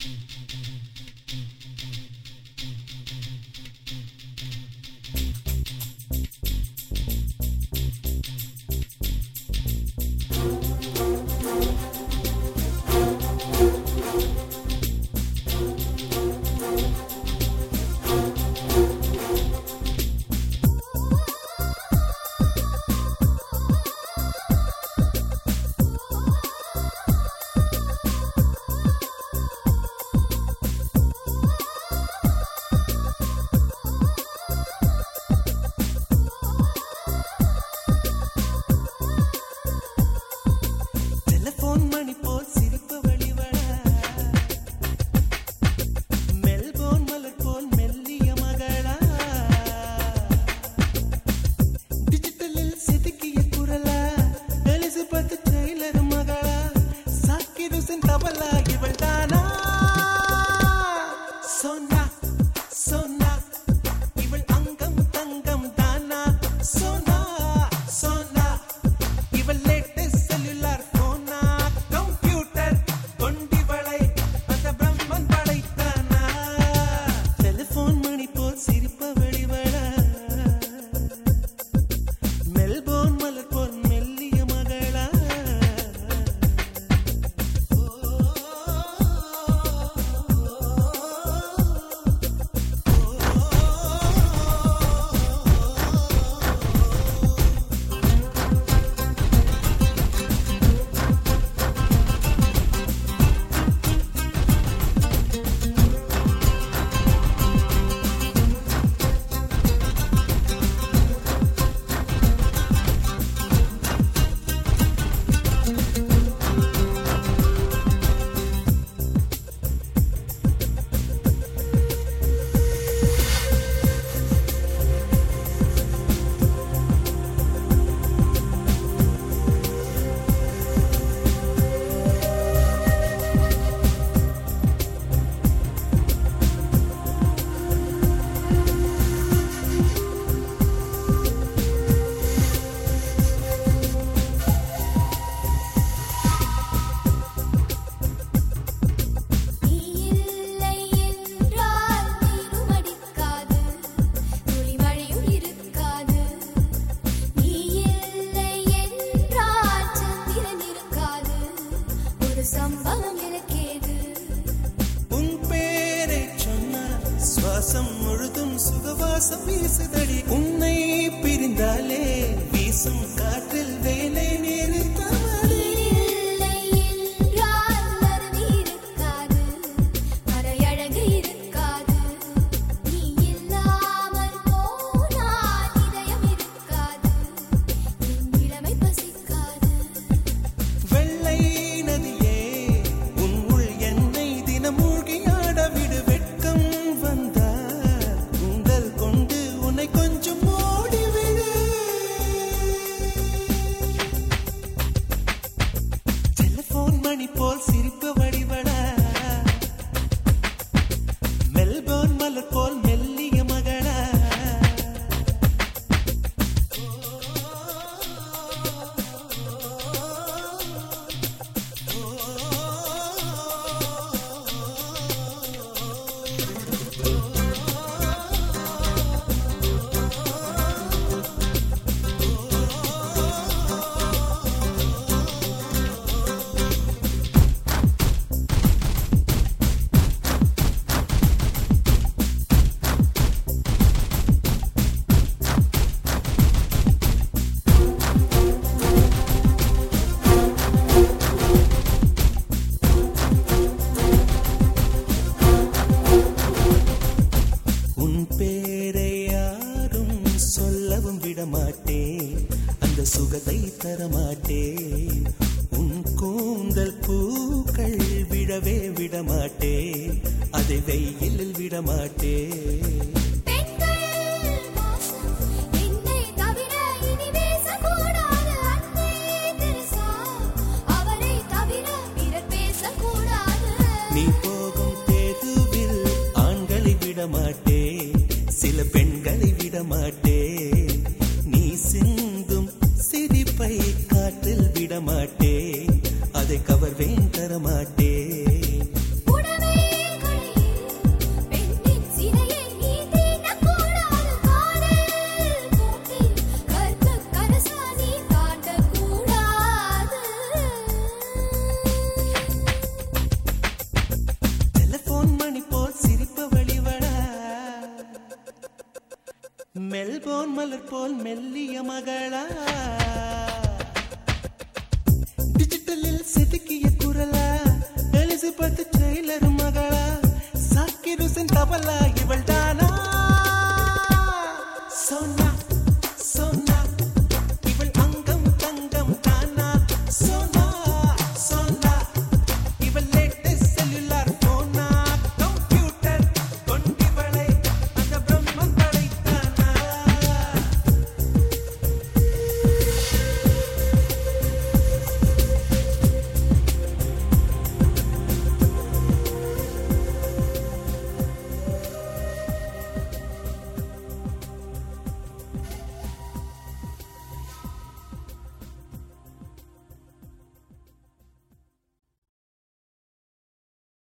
Mm-hmm. உன் பேரை சொன்ன சுவாசம் முழுதும் சுகவாசம் வீசுதடி. உன்னை பிரிந்தாலே வீசும் காற்றில் வேலை நேரில் பேரை யாரும் சொல்லவும் விடமாட்டேன் அந்த சுகத்தை தரமாட்டேன் உன் கூந்தல் பூக்கள் விடவே விடமாட்டேன் அதை வெயிலில் விடமாட்டேன் மலர் போல் மெல்லிய மகளா.